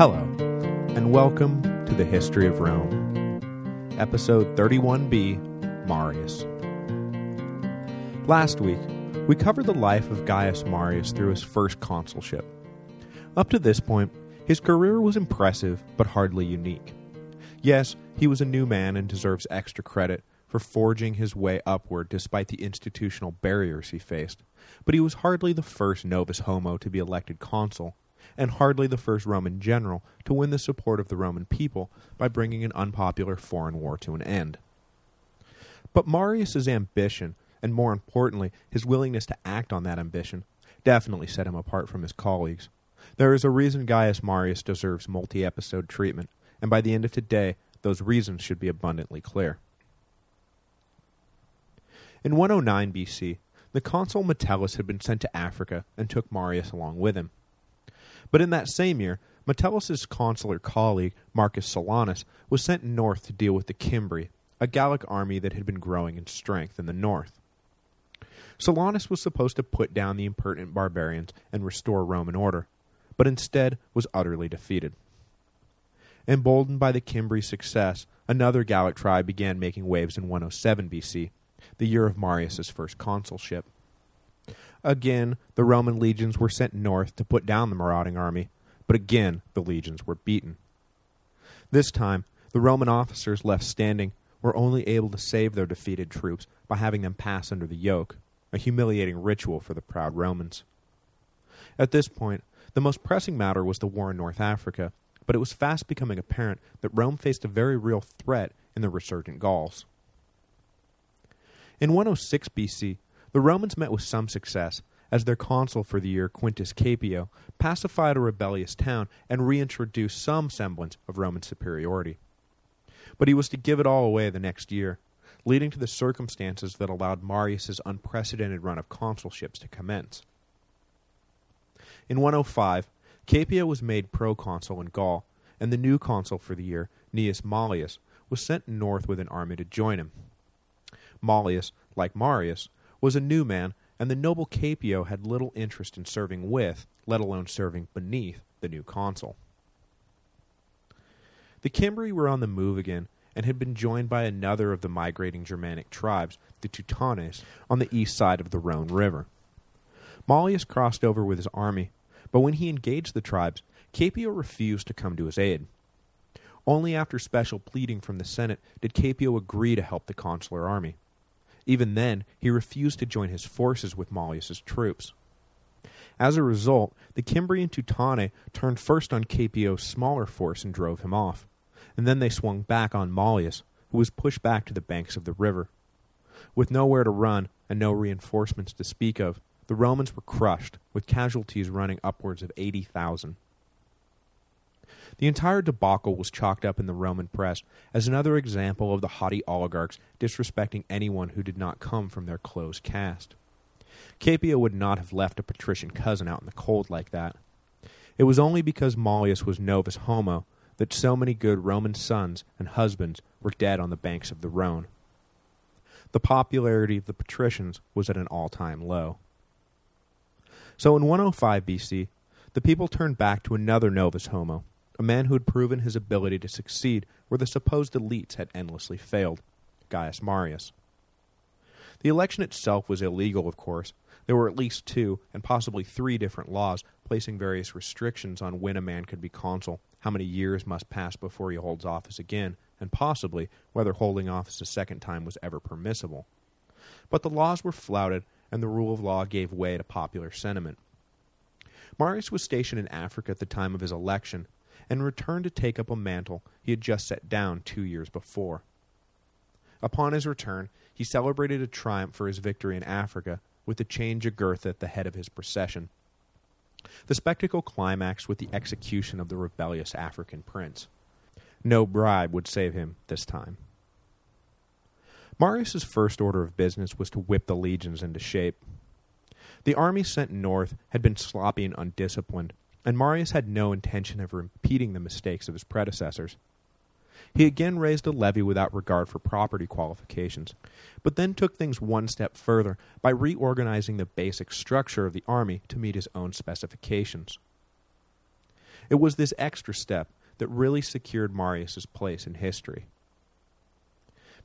Hello, and welcome to the History of Rome, Episode 31b, Marius. Last week, we covered the life of Gaius Marius through his first consulship. Up to this point, his career was impressive but hardly unique. Yes, he was a new man and deserves extra credit for forging his way upward despite the institutional barriers he faced, but he was hardly the first novus homo to be elected consul, and hardly the first Roman general to win the support of the Roman people by bringing an unpopular foreign war to an end. But Marius's ambition, and more importantly, his willingness to act on that ambition, definitely set him apart from his colleagues. There is a reason Gaius Marius deserves multi-episode treatment, and by the end of today, those reasons should be abundantly clear. In 109 BC, the consul Metellus had been sent to Africa and took Marius along with him. But in that same year, Metellus's consular colleague, Marcus Silanus, was sent north to deal with the Cimbri, a Gallic army that had been growing in strength in the north. Silanus was supposed to put down the impertinent barbarians and restore Roman order, but instead was utterly defeated. Emboldened by the Cimbri's success, another Gallic tribe began making waves in 107 BC, the year of Marius's first consulship. Again, the Roman legions were sent north to put down the marauding army, but again the legions were beaten. This time, the Roman officers left standing were only able to save their defeated troops by having them pass under the yoke, a humiliating ritual for the proud Romans. At this point, the most pressing matter was the war in North Africa, but it was fast becoming apparent that Rome faced a very real threat in the resurgent Gauls. In 106 BC, the Romans met with some success, as their consul for the year, Quintus Caepio, pacified a rebellious town and reintroduced some semblance of Roman superiority. But he was to give it all away the next year, leading to the circumstances that allowed Marius's unprecedented run of consulships to commence. In 105, Caepio was made proconsul in Gaul, and the new consul for the year, Gnaeus Mallius, was sent north with an army to join him. Mallius, like Marius, was a new man, and the noble Caepio had little interest in serving with, let alone serving beneath, the new consul. The Cimbri were on the move again, and had been joined by another of the migrating Germanic tribes, the Teutones, on the east side of the Rhone River. Mallius crossed over with his army, but when he engaged the tribes, Caepio refused to come to his aid. Only after special pleading from the Senate did Caepio agree to help the consular army. Even then, he refused to join his forces with Mallius's troops. As a result, the Cimbrian Teutoni turned first on Caepio's smaller force and drove him off, and then they swung back on Mallius, who was pushed back to the banks of the river. With nowhere to run and no reinforcements to speak of, the Romans were crushed, with casualties running upwards of 80,000. The entire debacle was chalked up in the Roman press as another example of the haughty oligarchs disrespecting anyone who did not come from their close caste. Caepio would not have left a patrician cousin out in the cold like that. It was only because Mallius was novus homo that so many good Roman sons and husbands were dead on the banks of the Rhone. The popularity of the patricians was at an all-time low. So in 105 BC, the people turned back to another novus homo, a man who had proven his ability to succeed where the supposed elites had endlessly failed, Gaius Marius. The election itself was illegal, of course. There were at least two, and possibly three different laws, placing various restrictions on when a man could be consul, how many years must pass before he holds office again, and possibly whether holding office a second time was ever permissible. But the laws were flouted, and the rule of law gave way to popular sentiment. Marius was stationed in Africa at the time of his election, and returned to take up a mantle he had just set down two years before. Upon his return, he celebrated a triumph for his victory in Africa with the chain Jugurtha at the head of his procession. The spectacle climaxed with the execution of the rebellious African prince. No bribe would save him this time. Marius's first order of business was to whip the legions into shape. The army sent north had been sloppy and undisciplined, and Marius had no intention of repeating the mistakes of his predecessors. He again raised a levy without regard for property qualifications, but then took things one step further by reorganizing the basic structure of the army to meet his own specifications. It was this extra step that really secured Marius's place in history.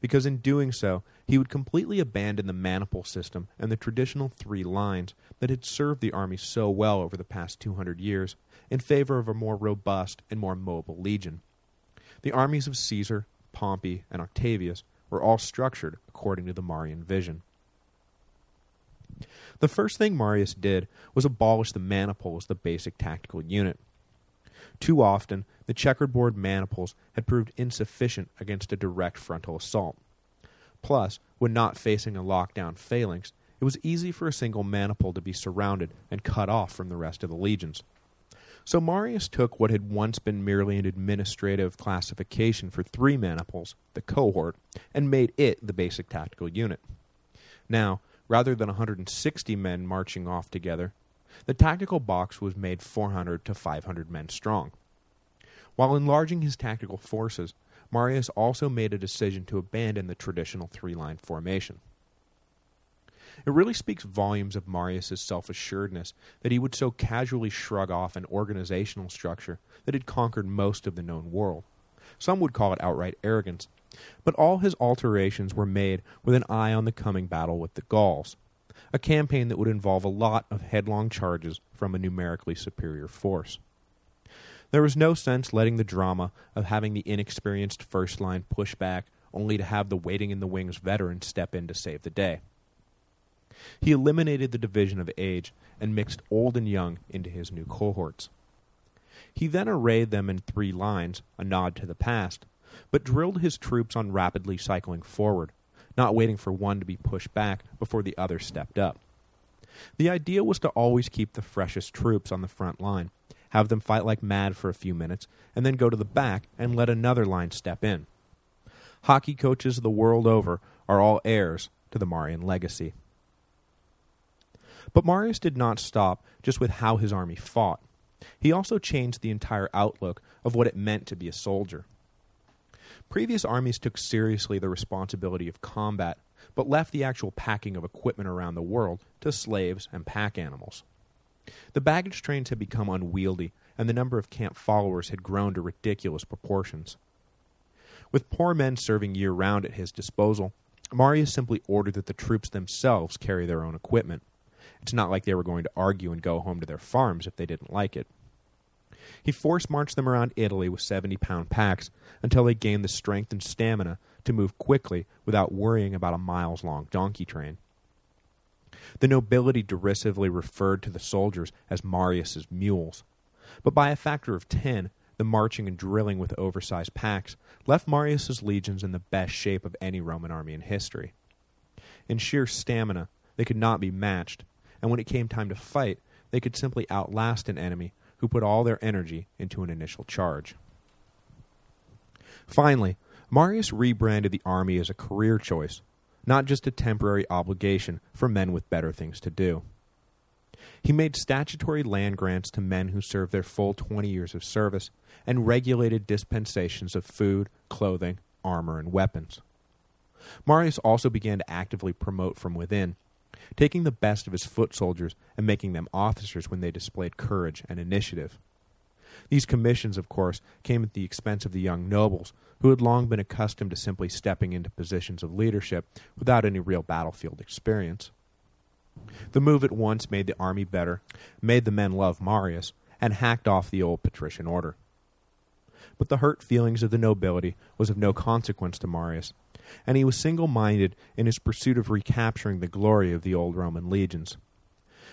Because in doing so, he would completely abandon the maniple system and the traditional three lines that had served the army so well over the past 200 years in favor of a more robust and more mobile legion. The armies of Caesar, Pompey, and Octavius were all structured according to the Marian vision. The first thing Marius did was abolish the maniple as the basic tactical unit. Too often, the checkerboard maniples had proved insufficient against a direct frontal assault. Plus, when not facing a lockdown phalanx, it was easy for a single maniple to be surrounded and cut off from the rest of the legions. So Marius took what had once been merely an administrative classification for three maniples, the cohort, and made it the basic tactical unit. Now, rather than 160 men marching off together, the tactical box was made 400 to 500 men strong. While enlarging his tactical forces, Marius also made a decision to abandon the traditional three-line formation. It really speaks volumes of Marius's self-assuredness that he would so casually shrug off an organizational structure that had conquered most of the known world. Some would call it outright arrogance, but all his alterations were made with an eye on the coming battle with the Gauls, a campaign that would involve a lot of headlong charges from a numerically superior force. There was no sense letting the drama of having the inexperienced first-line push back only to have the waiting in the wings veteran step in to save the day. He eliminated the division of age and mixed old and young into his new cohorts. He then arrayed them in three lines, a nod to the past, but drilled his troops on rapidly cycling forward, not waiting for one to be pushed back before the other stepped up. The idea was to always keep the freshest troops on the front line, have them fight like mad for a few minutes, and then go to the back and let another line step in. Hockey coaches the world over are all heirs to the Marian legacy. But Marius did not stop just with how his army fought. He also changed the entire outlook of what it meant to be a soldier. Previous armies took seriously the responsibility of combat, but left the actual packing of equipment around the world to slaves and pack animals. The baggage trains had become unwieldy, and the number of camp followers had grown to ridiculous proportions. With poor men serving year-round at his disposal, Marius simply ordered that the troops themselves carry their own equipment. It's not like they were going to argue and go home to their farms if they didn't like it. He force-marched them around Italy with 70-pound packs until they gained the strength and stamina to move quickly without worrying about a miles-long donkey train. The nobility derisively referred to the soldiers as Marius's mules. But by a factor of ten, the marching and drilling with oversized packs left Marius's legions in the best shape of any Roman army in history. In sheer stamina, they could not be matched, and when it came time to fight, they could simply outlast an enemy who put all their energy into an initial charge. Finally, Marius rebranded the army as a career choice, not just a temporary obligation for men with better things to do. He made statutory land grants to men who served their full 20 years of service and regulated dispensations of food, clothing, armor, and weapons. Marius also began to actively promote from within, taking the best of his foot soldiers and making them officers when they displayed courage and initiative. These commissions, of course, came at the expense of the young nobles, who had long been accustomed to simply stepping into positions of leadership without any real battlefield experience. The move at once made the army better, made the men love Marius, and hacked off the old patrician order. But the hurt feelings of the nobility was of no consequence to Marius, and he was single-minded in his pursuit of recapturing the glory of the old Roman legions.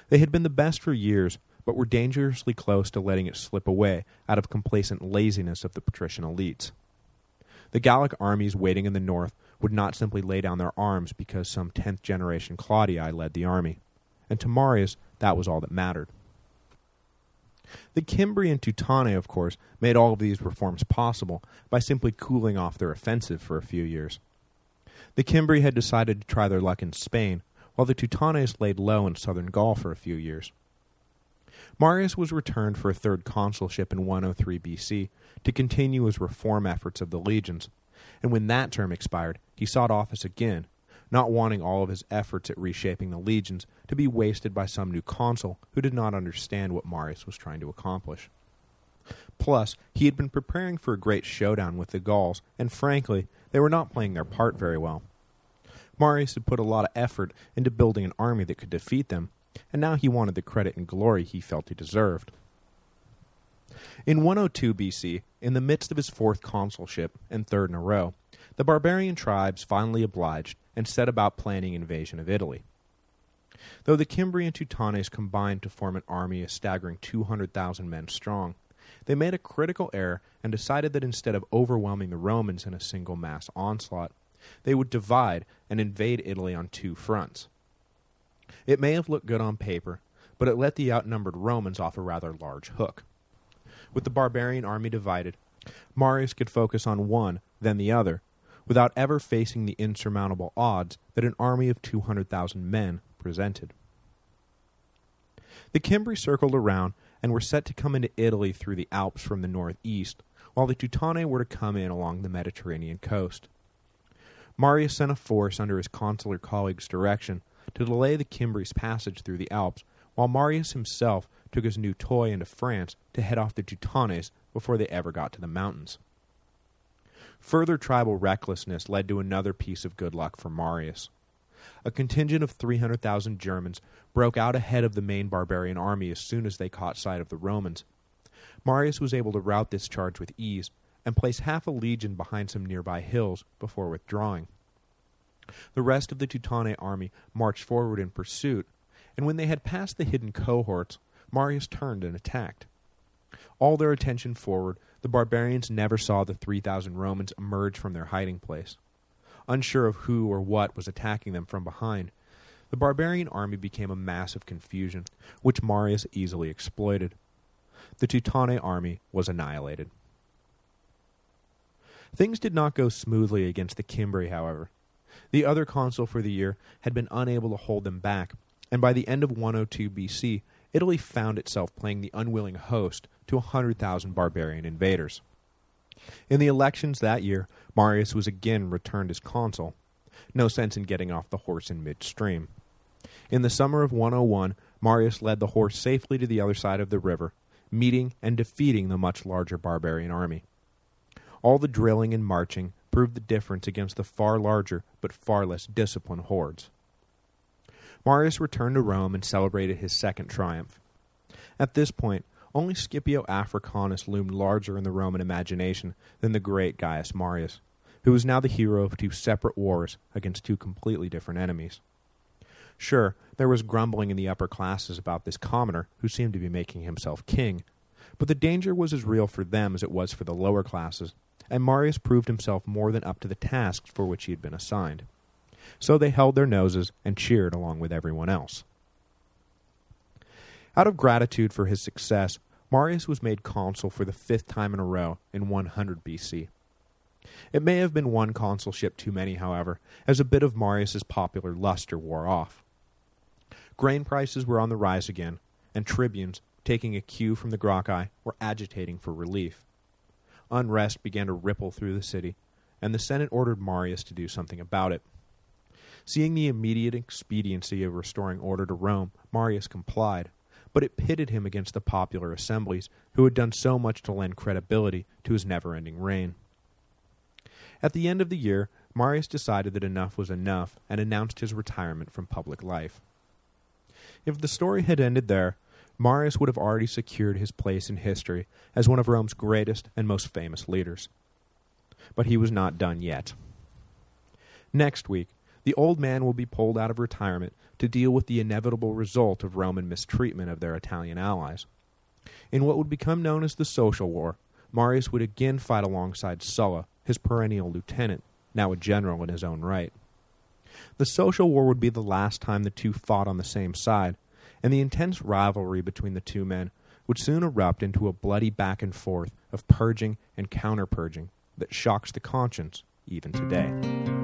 They had been the best for years, but were dangerously close to letting it slip away out of complacent laziness of the patrician elites. The Gallic armies waiting in the north would not simply lay down their arms because some 10th generation Claudii led the army, and to Marius that was all that mattered. The Cimbri and Teutoni, of course, made all of these reforms possible by simply cooling off their offensive for a few years. The Cimbri had decided to try their luck in Spain, while the Teutones laid low in southern Gaul for a few years. Marius was returned for a third consulship in 103 BC to continue his reform efforts of the legions, and when that term expired, he sought office again, not wanting all of his efforts at reshaping the legions to be wasted by some new consul who did not understand what Marius was trying to accomplish. Plus, he had been preparing for a great showdown with the Gauls, and frankly, they were not playing their part very well. Marius had put a lot of effort into building an army that could defeat them, and now he wanted the credit and glory he felt he deserved. In 102 BC, in the midst of his fourth consulship, and third in a row, the barbarian tribes finally obliged and set about planning invasion of Italy. Though the Cimbri and Teutones combined to form an army a staggering 200,000 men strong, they made a critical error and decided that instead of overwhelming the Romans in a single mass onslaught, they would divide and invade Italy on two fronts. It may have looked good on paper, but it let the outnumbered Romans off a rather large hook. With the barbarian army divided, Marius could focus on one, then the other, without ever facing the insurmountable odds that an army of 200,000 men presented. The Cimbri circled around and were set to come into Italy through the Alps from the northeast, while the Teutoni were to come in along the Mediterranean coast. Marius sent a force under his consular colleague's direction to delay the Cimbri's passage through the Alps, while Marius himself took his new toy into France to head off the Teutones before they ever got to the mountains. Further tribal recklessness led to another piece of good luck for Marius. A contingent of 300,000 Germans broke out ahead of the main barbarian army as soon as they caught sight of the Romans. Marius was able to rout this charge with ease and place half a legion behind some nearby hills before withdrawing. The rest of the Teutonic army marched forward in pursuit, and when they had passed the hidden cohorts, Marius turned and attacked. All their attention forward, the barbarians never saw the 3,000 Romans emerge from their hiding place. Unsure of who or what was attacking them from behind, the barbarian army became a mass of confusion, which Marius easily exploited. The Teutonic army was annihilated. Things did not go smoothly against the Cimbri, however. The other consul for the year had been unable to hold them back, and by the end of 102 BC, Italy found itself playing the unwilling host to 100,000 barbarian invaders. In the elections that year, Marius was again returned as consul. No sense in getting off the horse in midstream. In the summer of 101, Marius led the horse safely to the other side of the river, meeting and defeating the much larger barbarian army. All the drilling and marching proved the difference against the far larger but far less disciplined hordes. Marius returned to Rome and celebrated his second triumph. At this point, only Scipio Africanus loomed larger in the Roman imagination than the great Gaius Marius, who was now the hero of two separate wars against two completely different enemies. Sure, there was grumbling in the upper classes about this commoner who seemed to be making himself king, but the danger was as real for them as it was for the lower classes, and Marius proved himself more than up to the tasks for which he had been assigned so they held their noses and cheered along with everyone else. Out of gratitude for his success, Marius was made consul for the fifth time in a row in 100 BC. It may have been one consulship too many, however, as a bit of Marius's popular luster wore off. Grain prices were on the rise again, and tribunes, taking a cue from the Gracchi, were agitating for relief. Unrest began to ripple through the city, and the Senate ordered Marius to do something about it. Seeing the immediate expediency of restoring order to Rome, Marius complied, but it pitted him against the popular assemblies who had done so much to lend credibility to his never-ending reign. At the end of the year, Marius decided that enough was enough and announced his retirement from public life. If the story had ended there, Marius would have already secured his place in history as one of Rome's greatest and most famous leaders. But he was not done yet. Next week, the old man will be pulled out of retirement to deal with the inevitable result of Roman mistreatment of their Italian allies. In what would become known as the Social War, Marius would again fight alongside Sulla, his perennial lieutenant, now a general in his own right. The Social War would be the last time the two fought on the same side, and the intense rivalry between the two men would soon erupt into a bloody back and forth of purging and counter-purging that shocks the conscience even today.